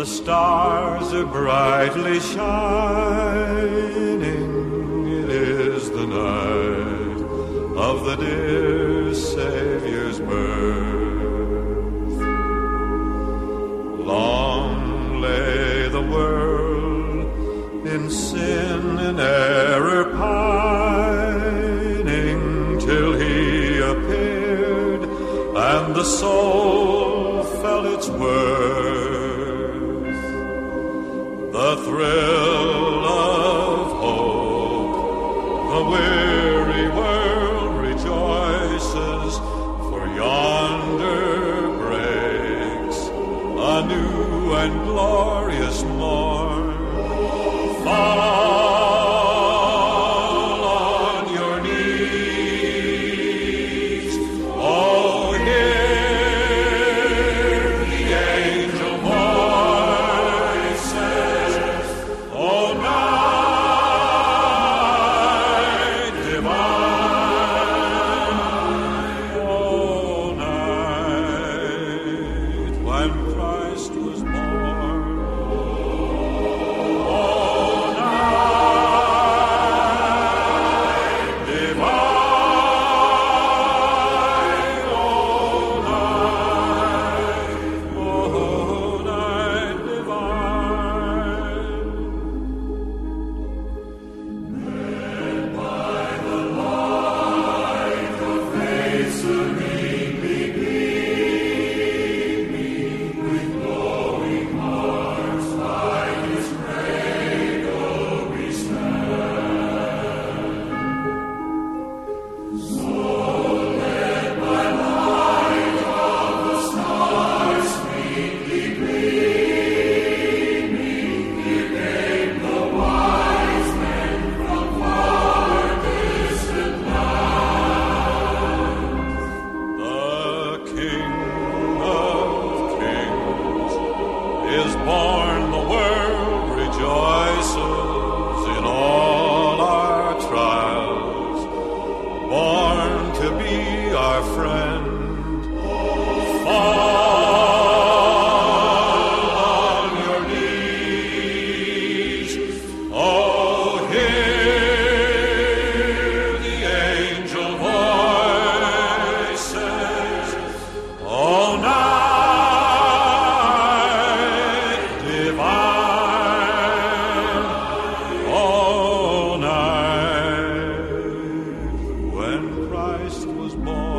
The stars are brightly shining. It is the night of the dear Savior's birth. Long lay the world in sin and error pining till he appeared and the soul felt its worth. The thrill of hope, the weary world rejoices, for yonder breaks a new and glorious morn. Fall is born, the world rejoices in all our trials. Born to be our friend. Christ was born.